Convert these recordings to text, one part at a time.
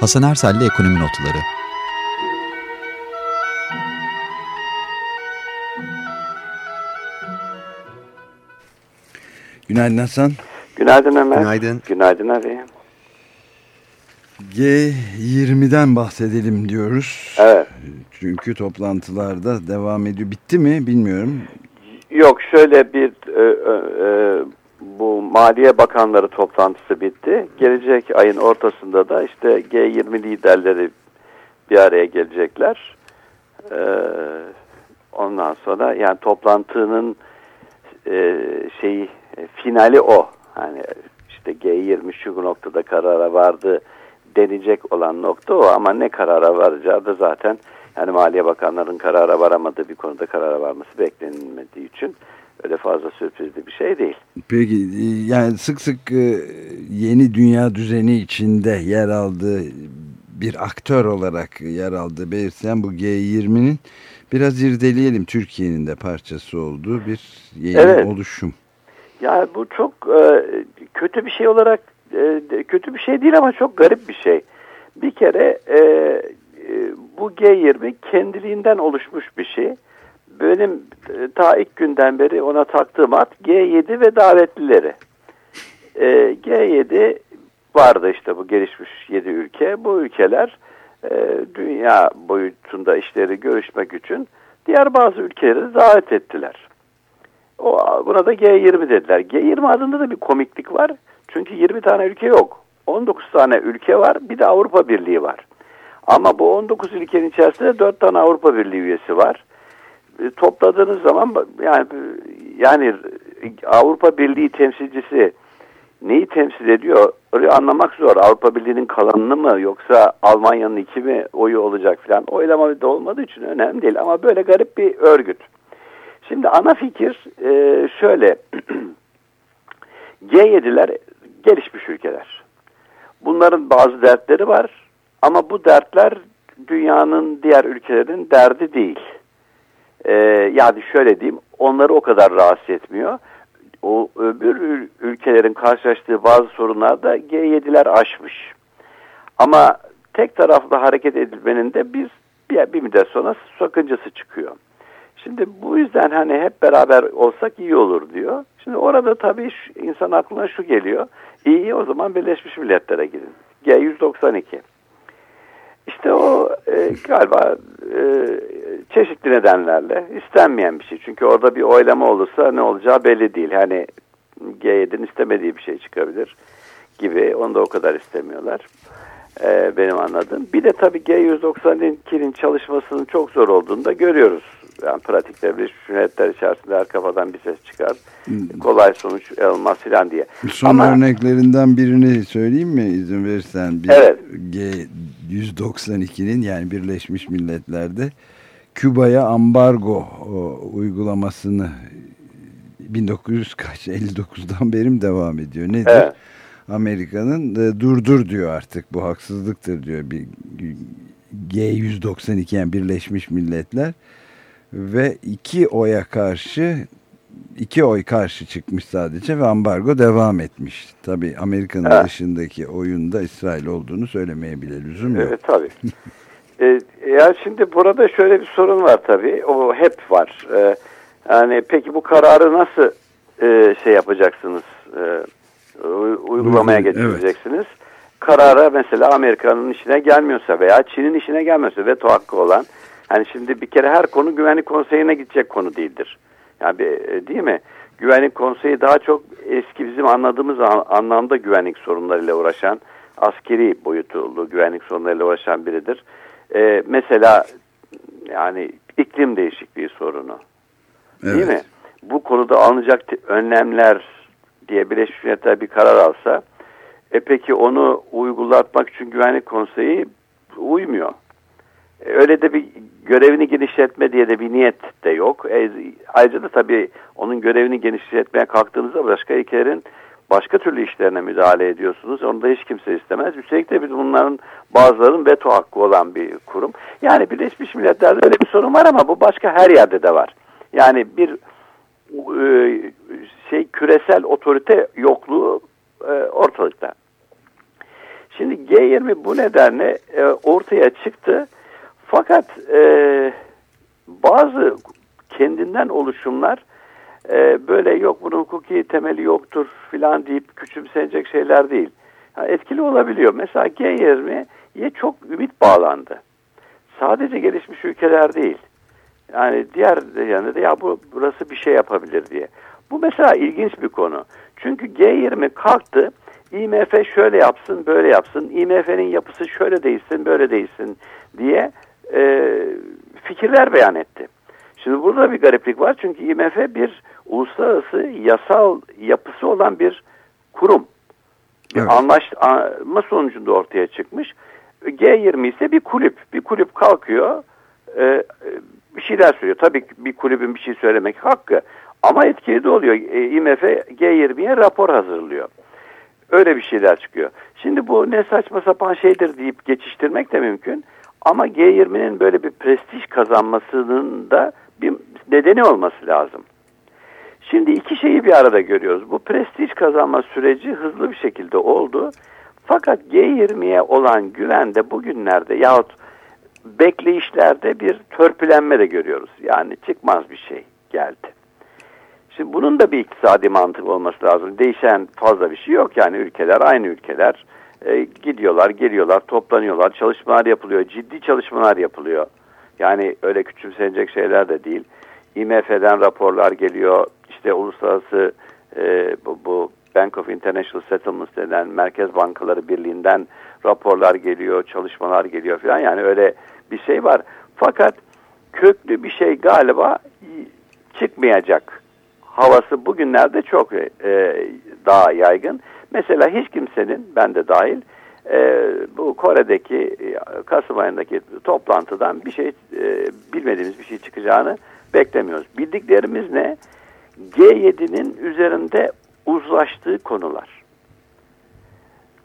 Hasan Ersel'le Ekonomi Notları Günaydın Hasan. Günaydın Ömer. Günaydın. Günaydın abi. G20'den bahsedelim diyoruz. Evet. Çünkü toplantılarda devam ediyor. Bitti mi bilmiyorum. Yok şöyle bir e, e, Maliye Bakanları toplantısı bitti. Gelecek ayın ortasında da işte G20 liderleri bir araya gelecekler. E, ondan sonra yani toplantının e, şeyi finali o. Hani işte G20 şu noktada karara vardı denecek olan nokta o ama ne karara varacağı da zaten yani Maliye Bakanlarının karara varamadığı bir konuda karara varması beklenilmediği için öyle fazla sürprizli bir şey değil. Peki yani sık sık e, yeni dünya düzeni içinde yer aldığı bir aktör olarak yer aldığı belirtilen bu G20'nin biraz irdeleyelim Türkiye'nin de parçası olduğu bir yeni evet. oluşum. Ya bu çok e, kötü bir şey olarak e, kötü bir şey değil ama çok garip bir şey. Bir kere e, e, bu G20 kendiliğinden oluşmuş bir şey. Benim e, ta ilk günden beri ona taktığım at G7 ve davetlileri. E, G7 vardı işte bu gelişmiş 7 ülke. Bu ülkeler e, dünya boyutunda işleri görüşmek için diğer bazı ülkeleri davet ettiler. O, buna da G20 dediler. G20 adında da bir komiklik var. Çünkü 20 tane ülke yok. 19 tane ülke var. Bir de Avrupa Birliği var. Ama bu 19 ülkenin içerisinde 4 tane Avrupa Birliği üyesi var. E, topladığınız zaman yani yani Avrupa Birliği temsilcisi neyi temsil ediyor? Anlamak zor. Avrupa Birliği'nin kalanını mı yoksa Almanya'nın iki mi oyu olacak falan. Oylama da olmadığı için önemli değil ama böyle garip bir örgüt. Şimdi ana fikir e, şöyle. G7'ler gelişmiş ülkeler. Bunların bazı dertleri var ama bu dertler dünyanın diğer ülkelerin derdi değil. Ee, yani şöyle diyeyim onları o kadar rahatsız etmiyor. O öbür ülkelerin karşılaştığı bazı sorunlar da G7'ler aşmış. Ama tek taraflı hareket edilmenin de bir, bir, bir müddet sonra sakıncası çıkıyor. Şimdi bu yüzden hani hep beraber olsak iyi olur diyor. Şimdi orada tabii insan aklına şu geliyor. İyi o zaman Birleşmiş Milletler'e gidin. G192. İşte o e, galiba e, çeşitli nedenlerle istenmeyen bir şey. Çünkü orada bir oylama olursa ne olacağı belli değil. Hani G7'nin istemediği bir şey çıkabilir gibi. Onu da o kadar istemiyorlar. E, benim anladığım. Bir de tabii G192'nin çalışmasının çok zor olduğunu da görüyoruz yani pratikte Birleşmiş Milletler içerisinde her kafadan bir ses çıkar. Hmm. Kolay sonuç olmaz filan diye. Son Ama, örneklerinden birini söyleyeyim mi izin verirsen? Bir evet. G192'nin yani Birleşmiş Milletler'de Küba'ya ambargo uygulamasını 1959'dan beri devam ediyor? Nedir? Evet. Amerika'nın e, durdur diyor artık bu haksızlıktır diyor. Bir G192 yani Birleşmiş Milletler ve iki oya karşı iki oy karşı çıkmış sadece ve ambargo devam etmiş. Tabi Amerika'nın evet. dışındaki oyunda İsrail olduğunu söylemeye bile lüzum yok. Evet tabi. ee, ya şimdi burada şöyle bir sorun var tabi. O hep var. Ee, yani peki bu kararı nasıl e, şey yapacaksınız? E, uygulamaya getireceksiniz. Evet. Karara mesela Amerika'nın işine gelmiyorsa veya Çin'in işine gelmiyorsa veto hakkı olan Hani şimdi bir kere her konu güvenlik konseyine gidecek konu değildir. Yani e, değil mi? Güvenlik konseyi daha çok eski bizim anladığımız anlamda güvenlik sorunlarıyla uğraşan, askeri boyutlu güvenlik sorunlarıyla uğraşan biridir. Ee, mesela yani iklim değişikliği sorunu. Evet. Değil mi? Bu konuda alınacak önlemler diye Birleşmiş Milletler bir karar alsa, e peki onu uygulatmak için Güvenlik Konseyi uymuyor. Öyle de bir görevini genişletme diye de bir niyet de yok. E, ayrıca da tabii onun görevini genişletmeye kalktığınızda başka ülkelerin başka türlü işlerine müdahale ediyorsunuz. Onu da hiç kimse istemez. Üstelik de biz bunların bazılarının veto hakkı olan bir kurum. Yani Birleşmiş Milletler'de öyle bir sorun var ama bu başka her yerde de var. Yani bir e, şey küresel otorite yokluğu e, ortalıkta. Şimdi G20 bu nedenle e, ortaya çıktı. Fakat e, bazı kendinden oluşumlar e, böyle yok bunun hukuki temeli yoktur filan deyip küçümsenecek şeyler değil. Yani etkili olabiliyor. Mesela G20'ye çok ümit bağlandı. Sadece gelişmiş ülkeler değil. Yani diğer yanında da ya bu burası bir şey yapabilir diye. Bu mesela ilginç bir konu. Çünkü G20 kalktı. IMF şöyle yapsın, böyle yapsın. IMF'nin yapısı şöyle değilsin, böyle değilsin diye e, fikirler beyan etti. Şimdi burada bir gariplik var. Çünkü IMF bir uluslararası yasal yapısı olan bir kurum. Bir evet. anlaşma sonucunda ortaya çıkmış. G20 ise bir kulüp. Bir kulüp kalkıyor, e, bir şeyler söylüyor. Tabii bir kulübün bir şey söylemek hakkı. Ama etkili de oluyor. E, IMF G20'ye rapor hazırlıyor. Öyle bir şeyler çıkıyor. Şimdi bu ne saçma sapan şeydir deyip geçiştirmek de mümkün. Ama G20'nin böyle bir prestij kazanmasının da bir nedeni olması lazım. Şimdi iki şeyi bir arada görüyoruz. Bu prestij kazanma süreci hızlı bir şekilde oldu. Fakat G20'ye olan güvende bugünlerde yahut bekleyişlerde bir törpülenme de görüyoruz. Yani çıkmaz bir şey geldi. Şimdi bunun da bir iktisadi mantık olması lazım. Değişen fazla bir şey yok yani ülkeler aynı ülkeler. E, gidiyorlar, geliyorlar, toplanıyorlar, çalışmalar yapılıyor, ciddi çalışmalar yapılıyor. Yani öyle küçümsenecek şeyler de değil. IMF'den raporlar geliyor, işte uluslararası e, bu, bu Bank of International Settlements denen Merkez Bankaları Birliği'nden raporlar geliyor, çalışmalar geliyor falan. Yani öyle bir şey var. Fakat köklü bir şey galiba çıkmayacak havası bugünlerde çok e, daha yaygın. Mesela hiç kimsenin, ben de dahil, e, bu Kore'deki e, Kasım ayındaki toplantıdan bir şey e, bilmediğimiz bir şey çıkacağını beklemiyoruz. Bildiklerimiz ne? G7'nin üzerinde uzlaştığı konular.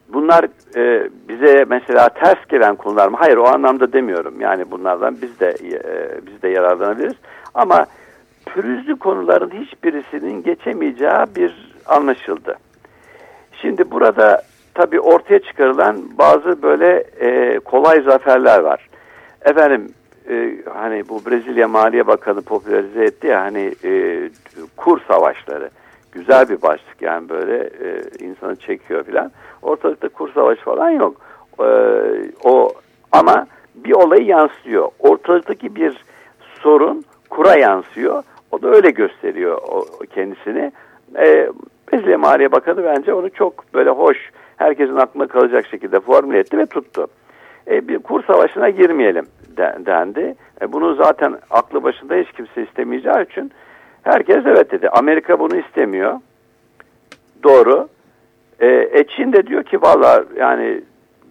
Bunlar e, bize mesela ters gelen konular mı? Hayır o anlamda demiyorum. Yani bunlardan biz de e, biz de yararlanabiliriz. Ama pürüzlü konuların hiçbirisinin geçemeyeceği bir anlaşıldı. Şimdi burada tabii ortaya çıkarılan bazı böyle e, kolay zaferler var. Efendim e, hani bu Brezilya Maliye Bakanı popülerize etti ya hani e, kur savaşları. Güzel bir başlık yani böyle e, insanı çekiyor filan. Ortalıkta kur savaşı falan yok. E, o ama bir olayı yansıyor. Ortalıktaki bir sorun kura yansıyor. Da öyle gösteriyor kendisini. E, Brezilya Maliye Bakanı bence onu çok böyle hoş, herkesin aklına kalacak şekilde formüle etti ve tuttu. E, bir kur savaşına girmeyelim dendi. E, bunu zaten aklı başında hiç kimse istemeyeceği için herkes evet dedi. Amerika bunu istemiyor. Doğru. E, e Çin de diyor ki valla yani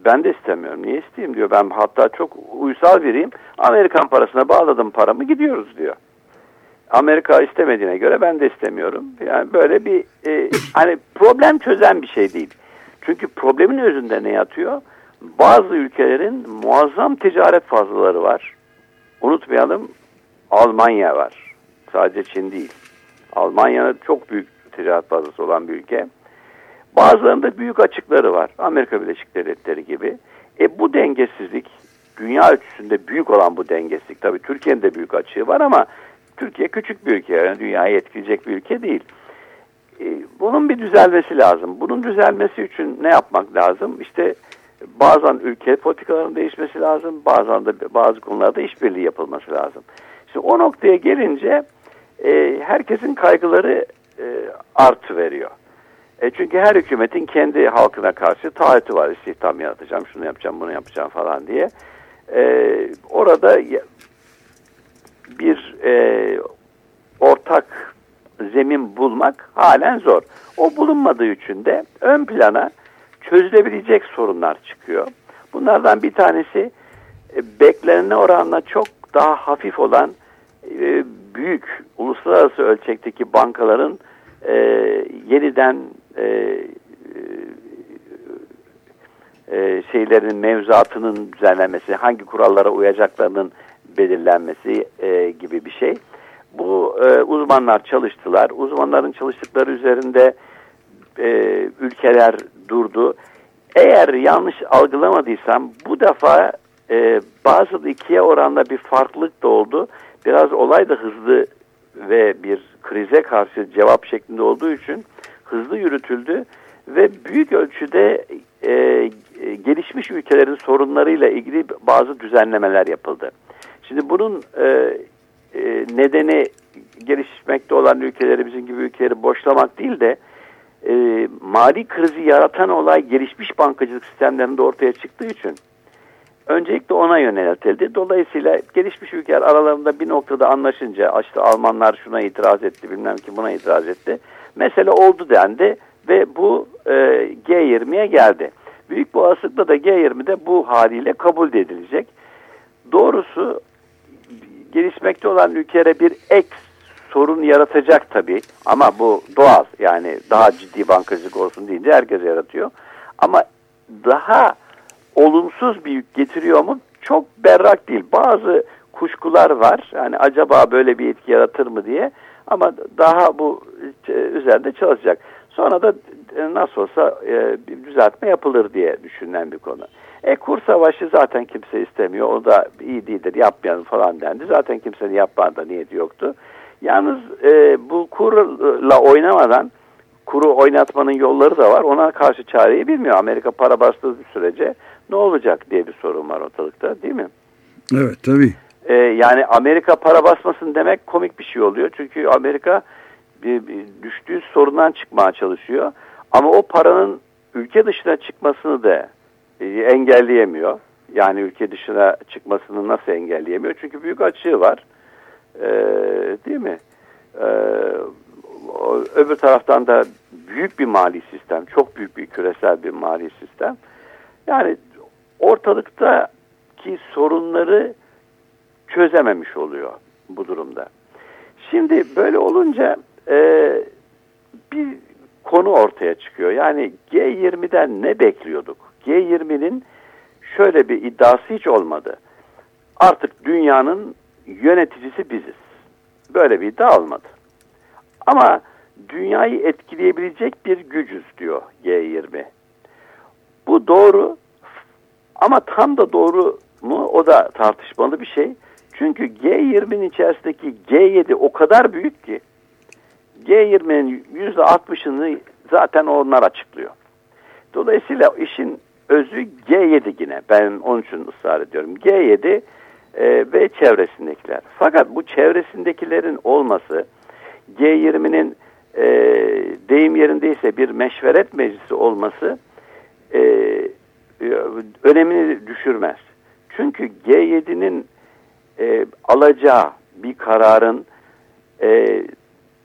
ben de istemiyorum. Niye isteyeyim diyor. Ben hatta çok uysal biriyim. Amerikan parasına bağladım paramı gidiyoruz diyor. Amerika istemediğine göre ben de istemiyorum. Yani böyle bir e, hani problem çözen bir şey değil. Çünkü problemin özünde ne yatıyor? Bazı ülkelerin muazzam ticaret fazlaları var. Unutmayalım Almanya var. Sadece Çin değil. Almanya'nın çok büyük ticaret fazlası olan bir ülke. Bazılarında büyük açıkları var. Amerika Birleşik Devletleri gibi. E bu dengesizlik, dünya ölçüsünde büyük olan bu dengesizlik, tabii Türkiye'nin de büyük açığı var ama Türkiye küçük bir ülke, yani dünyayı etkileyecek bir ülke değil. E, bunun bir düzelmesi lazım. Bunun düzelmesi için ne yapmak lazım? İşte bazen ülke politikalarının değişmesi lazım, bazen de bazı konularda işbirliği yapılması lazım. İşte o noktaya gelince e, herkesin kaygıları e, artı veriyor. E çünkü her hükümetin kendi halkına karşı taahhütü var. İstihdam yaratacağım, şunu yapacağım, bunu yapacağım falan diye. Orada bir e, ortak zemin bulmak halen zor. O bulunmadığı için de ön plana çözülebilecek sorunlar çıkıyor. Bunlardan bir tanesi e, beklenene oranla çok daha hafif olan e, büyük uluslararası ölçekteki bankaların e, yeniden şeylerin mevzuatının düzenlenmesi, hangi kurallara uyacaklarının belirlenmesi gibi bir şey. Bu e, uzmanlar çalıştılar. Uzmanların çalıştıkları üzerinde e, ülkeler durdu. eğer yanlış algılamadıysam bu defa e, bazı ikiye oranda bir farklılık da oldu. Biraz olay da hızlı ve bir krize karşı cevap şeklinde olduğu için hızlı yürütüldü ve büyük ölçüde e, gelişmiş ülkelerin sorunlarıyla ilgili bazı düzenlemeler yapıldı. Şimdi bunun e, e, nedeni gelişmekte olan ülkeleri bizim gibi ülkeleri boşlamak değil de e, mali krizi yaratan olay gelişmiş bankacılık sistemlerinde ortaya çıktığı için öncelikle ona yöneltildi. Dolayısıyla gelişmiş ülkeler aralarında bir noktada anlaşınca işte Almanlar şuna itiraz etti bilmem ki buna itiraz etti. Mesele oldu dendi ve bu e, G20'ye geldi. Büyük bu olasılıkla da G20'de bu haliyle kabul edilecek. Doğrusu gelişmekte olan ülkelere bir ek sorun yaratacak tabii ama bu doğal yani daha ciddi bankacılık olsun deyince herkes yaratıyor. Ama daha olumsuz bir yük getiriyor mu? Çok berrak değil. Bazı kuşkular var. Yani acaba böyle bir etki yaratır mı diye. Ama daha bu e, üzerinde çalışacak. Sonra da e, nasıl olsa e, bir düzeltme yapılır diye düşünülen bir konu. E kur savaşı zaten kimse istemiyor. O da iyi değildir yapmayalım falan dendi. Zaten kimsenin yapmada niyeti yoktu. Yalnız e, bu kurla oynamadan kuru oynatmanın yolları da var. Ona karşı çareyi bilmiyor. Amerika para bastığı sürece ne olacak diye bir sorun var ortalıkta değil mi? Evet tabii. E, yani Amerika para basmasın demek komik bir şey oluyor. Çünkü Amerika bir, bir düştüğü sorundan çıkmaya çalışıyor. Ama o paranın ülke dışına çıkmasını da e, engelleyemiyor. Yani ülke dışına çıkmasını nasıl engelleyemiyor? Çünkü büyük açığı var. E, değil mi? E, öbür taraftan da büyük bir mali sistem, çok büyük bir küresel bir mali sistem. Yani ortalıktaki sorunları çözememiş oluyor bu durumda. Şimdi böyle olunca e, bir konu ortaya çıkıyor. Yani G20'den ne bekliyorduk? G20'nin şöyle bir iddiası hiç olmadı. Artık dünyanın yöneticisi biziz. Böyle bir iddia olmadı. Ama dünyayı etkileyebilecek bir gücüz diyor G20. Bu doğru ama tam da doğru mu o da tartışmalı bir şey. Çünkü G20'nin içerisindeki G7 o kadar büyük ki G20'nin %60'ını zaten onlar açıklıyor. Dolayısıyla işin özü G7 yine. Ben onun için ısrar ediyorum. G7 e, ve çevresindekiler. Fakat bu çevresindekilerin olması G20'nin e, deyim yerindeyse bir meşveret meclisi olması e, önemini düşürmez. Çünkü G7'nin e, alacağı bir kararın e,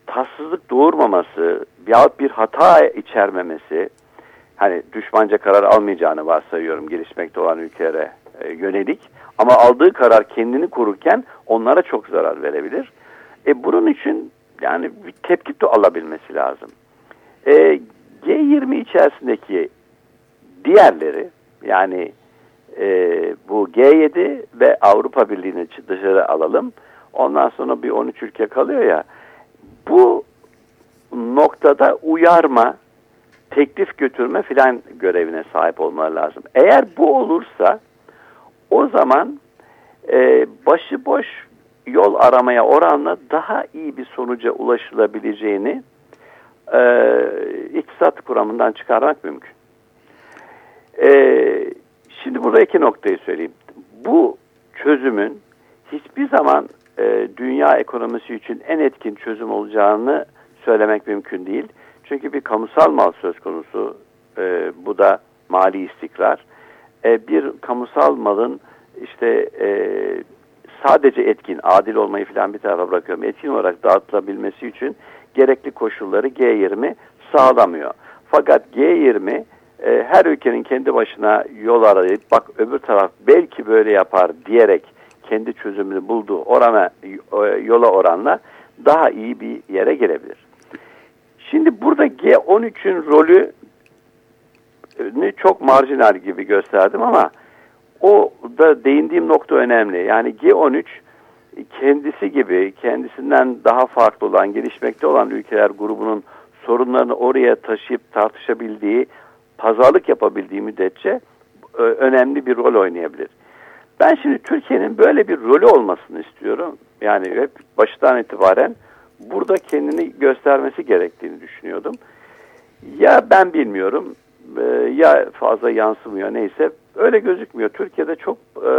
tatsızlık doğurmaması yahut bir hata içermemesi hani düşmanca karar almayacağını varsayıyorum gelişmekte olan ülkelere e, yönelik ama aldığı karar kendini korurken onlara çok zarar verebilir. E, bunun için yani bir tepki de alabilmesi lazım. E, G20 içerisindeki diğerleri yani e, bu G7 ve Avrupa Birliği'ni dışarı alalım. Ondan sonra bir 13 ülke kalıyor ya. Bu noktada uyarma, teklif götürme filan görevine sahip olmaları lazım. Eğer bu olursa o zaman e, başıboş yol aramaya oranla daha iyi bir sonuca ulaşılabileceğini e, iktisat kuramından çıkarmak mümkün. E, şimdi burada iki noktayı söyleyeyim. Bu çözümün hiçbir zaman e, dünya ekonomisi için en etkin çözüm olacağını söylemek mümkün değil. Çünkü bir kamusal mal söz konusu. E, bu da mali istikrar. E, bir kamusal malın işte e, sadece etkin, adil olmayı falan bir tarafa bırakıyorum. Etkin olarak dağıtılabilmesi için gerekli koşulları G20 sağlamıyor. Fakat G20 e, her ülkenin kendi başına yol arayıp bak öbür taraf belki böyle yapar diyerek kendi çözümünü bulduğu orana yola oranla daha iyi bir yere gelebilir. Şimdi burada G13'ün rolü çok marjinal gibi gösterdim ama o da değindiğim nokta önemli. Yani G13 kendisi gibi kendisinden daha farklı olan gelişmekte olan ülkeler grubunun sorunlarını oraya taşıyıp tartışabildiği pazarlık yapabildiği müddetçe e, önemli bir rol oynayabilir. Ben şimdi Türkiye'nin böyle bir rolü olmasını istiyorum. Yani hep baştan itibaren burada kendini göstermesi gerektiğini düşünüyordum. Ya ben bilmiyorum e, ya fazla yansımıyor neyse öyle gözükmüyor. Türkiye'de çok e,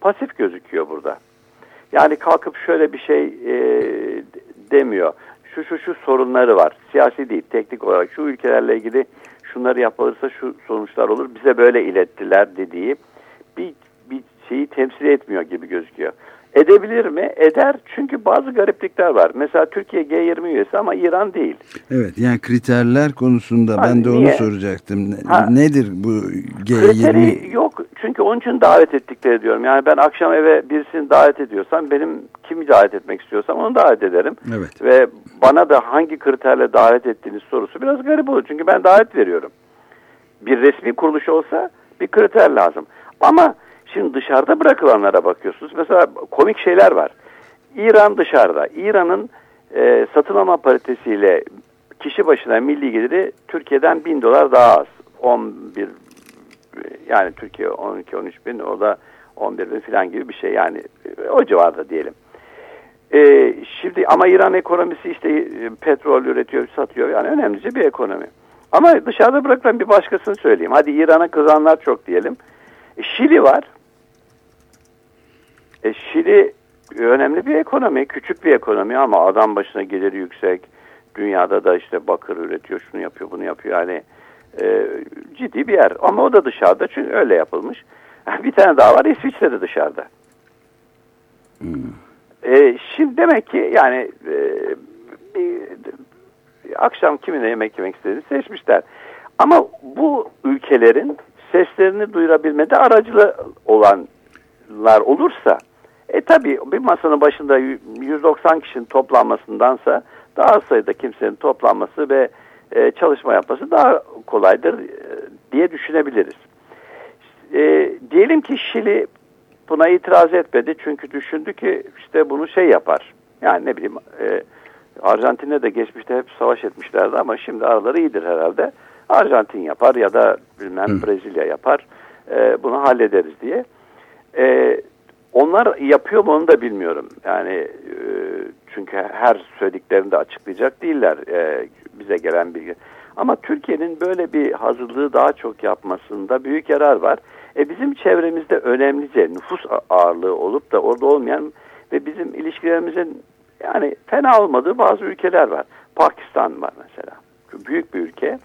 pasif gözüküyor burada. Yani kalkıp şöyle bir şey e, demiyor. Şu şu şu sorunları var. Siyasi değil, teknik olarak şu ülkelerle ilgili şunları yapılırsa şu sonuçlar olur. Bize böyle ilettiler dediği bir, bir şeyi temsil etmiyor gibi gözüküyor. Edebilir mi? Eder çünkü bazı gariplikler var. Mesela Türkiye G20 üyesi ama İran değil. Evet yani kriterler konusunda Ha, ben de niye? onu soracaktım. Ha. Nedir bu G20? Kriteri yok çünkü onun için davet ettikleri diyorum. Yani ben akşam eve birisini davet ediyorsam benim kimi davet etmek istiyorsam onu davet ederim. Evet. Ve bana da hangi kriterle davet ettiğiniz sorusu biraz garip olur. Çünkü ben davet veriyorum. Bir resmi kuruluş olsa bir kriter lazım. Ama şimdi dışarıda bırakılanlara bakıyorsunuz. Mesela komik şeyler var. İran dışarıda. İran'ın e, satın alma paritesiyle kişi başına milli geliri Türkiye'den bin dolar daha az. 11 yani Türkiye 12-13 bin o da 11 bin falan gibi bir şey yani e, o civarda diyelim. Ee, şimdi ama İran ekonomisi işte e, petrol üretiyor, satıyor. Yani önemlice bir ekonomi. Ama dışarıda bırakılan bir başkasını söyleyeyim. Hadi İran'a kızanlar çok diyelim. E, Şili var. E, Şili önemli bir ekonomi, küçük bir ekonomi ama adam başına geliri yüksek. Dünyada da işte bakır üretiyor, şunu yapıyor, bunu yapıyor. Yani e, ciddi bir yer. Ama o da dışarıda çünkü öyle yapılmış. Bir tane daha var İsviçre de dışarıda. E, şimdi demek ki yani e, bir, akşam kiminle yemek yemek istediğini seçmişler. Ama bu ülkelerin seslerini duyurabilmede aracılı olanlar olursa e tabi bir masanın başında 190 kişinin toplanmasındansa daha az sayıda kimsenin toplanması ve e, çalışma yapması daha kolaydır e, diye düşünebiliriz. E, diyelim ki Şili buna itiraz etmedi çünkü düşündü ki işte bunu şey yapar. Yani ne bileyim e, Arjantin'e de geçmişte hep savaş etmişlerdi ama şimdi araları iyidir herhalde. Arjantin yapar ya da bilmem. Brezilya yapar. E, bunu hallederiz diye. E, onlar yapıyor mu onu da bilmiyorum. Yani e, çünkü her söylediklerini de açıklayacak değiller e, bize gelen bilgi. Ama Türkiye'nin böyle bir hazırlığı daha çok yapmasında büyük yarar var. E bizim çevremizde önemlice nüfus ağırlığı olup da orada olmayan ve bizim ilişkilerimizin yani fena olmadığı bazı ülkeler var. Pakistan var mesela. Büyük bir ülke.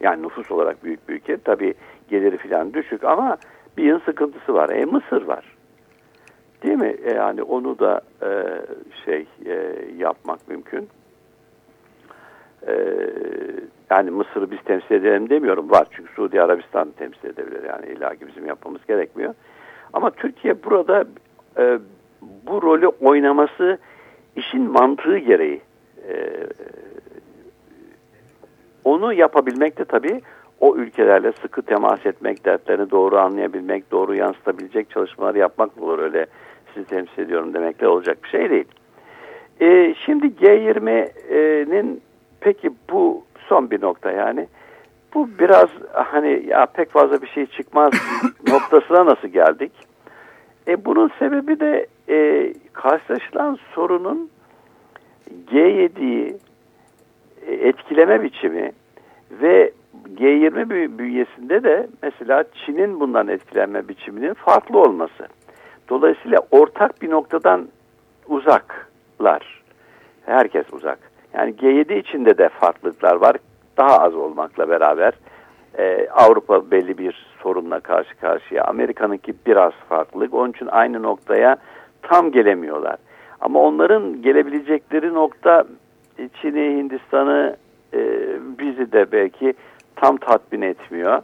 Yani nüfus olarak büyük bir ülke. Tabii geliri falan düşük ama bir yıl sıkıntısı var. E Mısır var. Değil mi? E, yani onu da e, şey e, yapmak mümkün. E, yani Mısır'ı biz temsil edelim demiyorum. Var çünkü Suudi Arabistan temsil edebilir. Yani illaki bizim yapmamız gerekmiyor. Ama Türkiye burada e, bu rolü oynaması işin mantığı gereği e, onu yapabilmek de tabii o ülkelerle sıkı temas etmek, dertlerini doğru anlayabilmek, doğru yansıtabilecek çalışmaları yapmak olur. Öyle sizi temsil ediyorum demekle olacak bir şey değil. E, şimdi G20'nin peki bu son bir nokta yani. Bu biraz hani ya pek fazla bir şey çıkmaz noktasına nasıl geldik? E, bunun sebebi de e, karşılaşılan sorunun G7'yi e, etkileme biçimi ve G20 bü- bünyesinde de mesela Çin'in bundan etkilenme biçiminin farklı olması. Dolayısıyla ortak bir noktadan uzaklar. Herkes uzak. Yani G7 içinde de farklılıklar var. Daha az olmakla beraber e, Avrupa belli bir sorunla karşı karşıya. Amerika'nınki biraz farklılık. Onun için aynı noktaya tam gelemiyorlar. Ama onların gelebilecekleri nokta e, Çin'i, Hindistan'ı, e, bizi de belki tam tatmin etmiyor.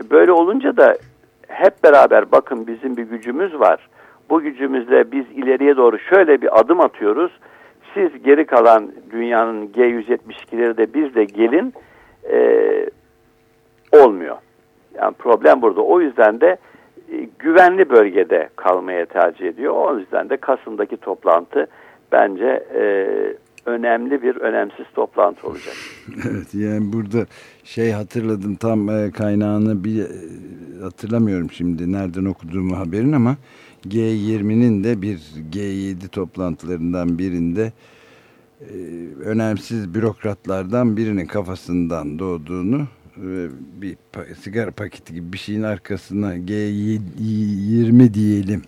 E, Böyle olunca da hep beraber bakın bizim bir gücümüz var. Bu gücümüzle biz ileriye doğru şöyle bir adım atıyoruz. Siz geri kalan dünyanın G172'leri de biz de gelin e, olmuyor. Yani problem burada. O yüzden de e, güvenli bölgede kalmaya tercih ediyor. O yüzden de Kasım'daki toplantı bence e, önemli bir önemsiz toplantı olacak. evet yani burada şey hatırladım tam e, kaynağını bir e, hatırlamıyorum şimdi nereden okuduğumu haberin ama G20'nin de bir G7 toplantılarından birinde e, önemsiz bürokratlardan birinin kafasından doğduğunu bir sigara paketi gibi bir şeyin arkasına G20 diyelim.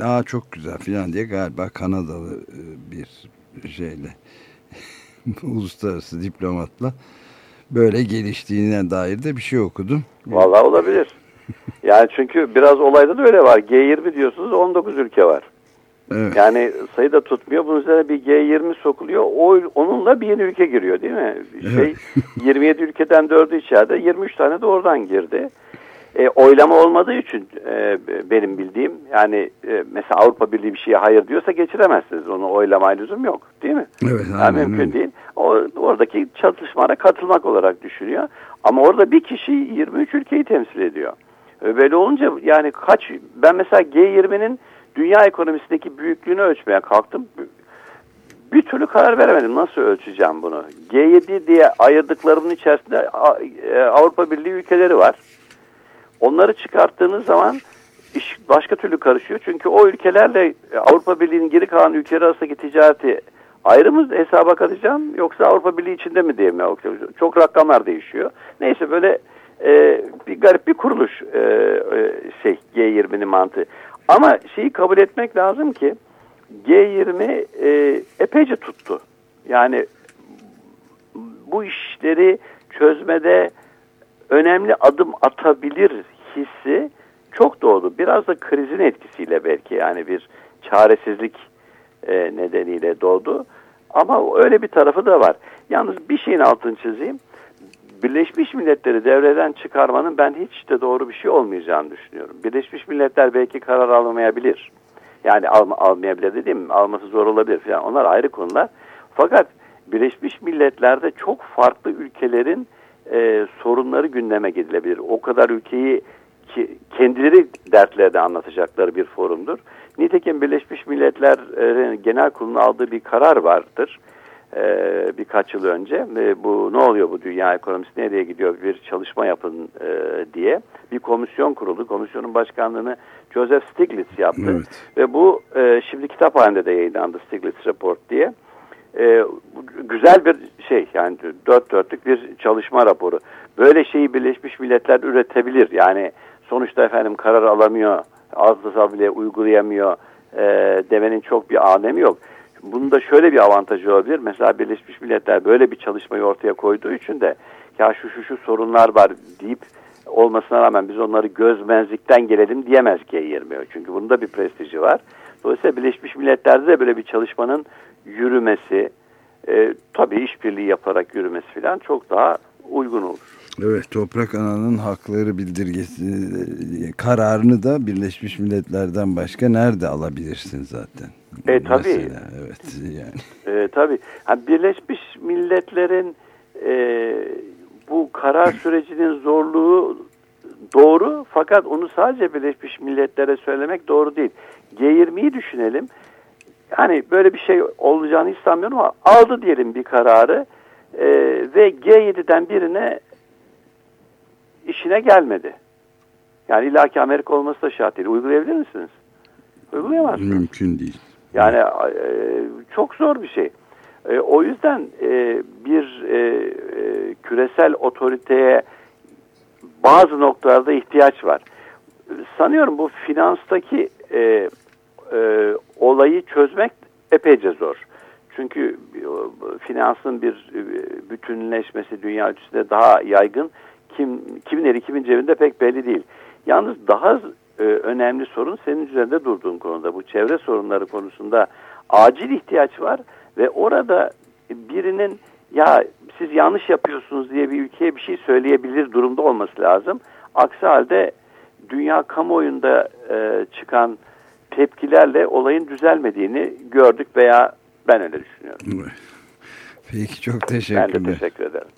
Aa çok güzel filan diye galiba Kanadalı bir şeyle uluslararası diplomatla böyle geliştiğine dair de bir şey okudum. Vallahi olabilir. Yani çünkü biraz olayda da öyle var. G20 diyorsunuz 19 ülke var. Evet. Yani sayı da tutmuyor. Bunun üzerine bir G20 sokuluyor. O, onunla bir yeni ülke giriyor değil mi? Şey, evet. 27 ülkeden 4'ü içeride 23 tane de oradan girdi. E, oylama olmadığı için e, benim bildiğim yani e, mesela Avrupa Birliği bir şeye hayır diyorsa geçiremezsiniz. Onu oylama lüzum yok değil mi? Evet. Yani mümkün evet. değil. O, oradaki çatışmaya katılmak olarak düşünüyor. Ama orada bir kişi 23 ülkeyi temsil ediyor. E, böyle olunca yani kaç ben mesela G20'nin dünya ekonomisindeki büyüklüğünü ölçmeye kalktım. Bir türlü karar veremedim. Nasıl ölçeceğim bunu? G7 diye ayırdıklarının içerisinde e, Avrupa Birliği ülkeleri var. Onları çıkarttığınız zaman iş başka türlü karışıyor. Çünkü o ülkelerle Avrupa Birliği'nin geri kalan ülkeler arasındaki ticareti ayrı mı hesaba katacağım yoksa Avrupa Birliği içinde mi diye mi? Çok rakamlar değişiyor. Neyse böyle e, bir garip bir kuruluş e, e, şey G20'nin mantığı. Ama şeyi kabul etmek lazım ki G20 e, epeyce tuttu. Yani bu işleri çözmede önemli adım atabilir hissi çok doğdu. Biraz da krizin etkisiyle belki yani bir çaresizlik e, nedeniyle doğdu. Ama öyle bir tarafı da var. Yalnız bir şeyin altını çizeyim. Birleşmiş Milletleri devreden çıkarmanın ben hiç de doğru bir şey olmayacağını düşünüyorum. Birleşmiş Milletler belki karar almayabilir. Yani al, almayabilir dediğim alması zor olabilir falan. Onlar ayrı konular. Fakat Birleşmiş Milletler'de çok farklı ülkelerin e, sorunları gündeme gelinebilir. O kadar ülkeyi ki, kendileri dertlerini anlatacakları bir forumdur. Nitekim Birleşmiş Milletler'in genel kurulunun aldığı bir karar vardır e, birkaç yıl önce. E, bu ne oluyor bu dünya ekonomisi nereye gidiyor bir çalışma yapın e, diye bir komisyon kuruldu. Komisyonun başkanlığını Joseph Stiglitz yaptı. Evet. Ve bu e, şimdi kitap halinde de yayınlandı Stiglitz Report diye. E, güzel bir şey yani dört dörtlük bir çalışma raporu. Böyle şeyi Birleşmiş Milletler üretebilir. Yani sonuçta efendim karar alamıyor, az bile uygulayamıyor e, demenin çok bir alemi yok. Bunun da şöyle bir avantajı olabilir. Mesela Birleşmiş Milletler böyle bir çalışmayı ortaya koyduğu için de ya şu şu şu sorunlar var deyip olmasına rağmen biz onları gözmezlikten gelelim diyemez G20. Çünkü bunun da bir prestiji var. Dolayısıyla Birleşmiş Milletler'de de böyle bir çalışmanın yürümesi, e, tabii işbirliği yaparak yürümesi falan çok daha uygun olur. Evet Toprak Ana'nın hakları bildirgesi e, kararını da Birleşmiş Milletler'den başka nerede alabilirsin zaten? E tabii. Mesela, evet yani. E, tabii. Ha, Birleşmiş Milletler'in e, bu karar sürecinin zorluğu doğru fakat onu sadece Birleşmiş Milletler'e söylemek doğru değil. G20'yi düşünelim. Yani böyle bir şey olacağını hiç sanmıyorum ama aldı diyelim bir kararı e, ve G7'den birine işine gelmedi. Yani illaki Amerika olması da şart değil. Uygulayabilir misiniz? Uygulayamazsınız. Mümkün değil. Yani e, çok zor bir şey. E, o yüzden e, bir e, e, küresel otoriteye bazı noktalarda ihtiyaç var. Sanıyorum bu finanstaki e, e, olayı çözmek epeyce zor. Çünkü finansın bir e, bütünleşmesi dünya üstünde daha yaygın. Kim, kimin eli kimin cebinde pek belli değil. Yalnız daha e, önemli sorun senin üzerinde durduğun konuda. Bu çevre sorunları konusunda acil ihtiyaç var ve orada birinin ya siz yanlış yapıyorsunuz diye bir ülkeye bir şey söyleyebilir durumda olması lazım. Aksi halde dünya kamuoyunda e, çıkan tepkilerle olayın düzelmediğini gördük veya ben öyle düşünüyorum. Peki çok teşekkürler. Ben de teşekkür ederim.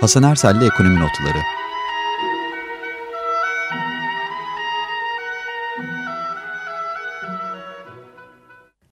Hasan Ersel'le Ekonomi Notları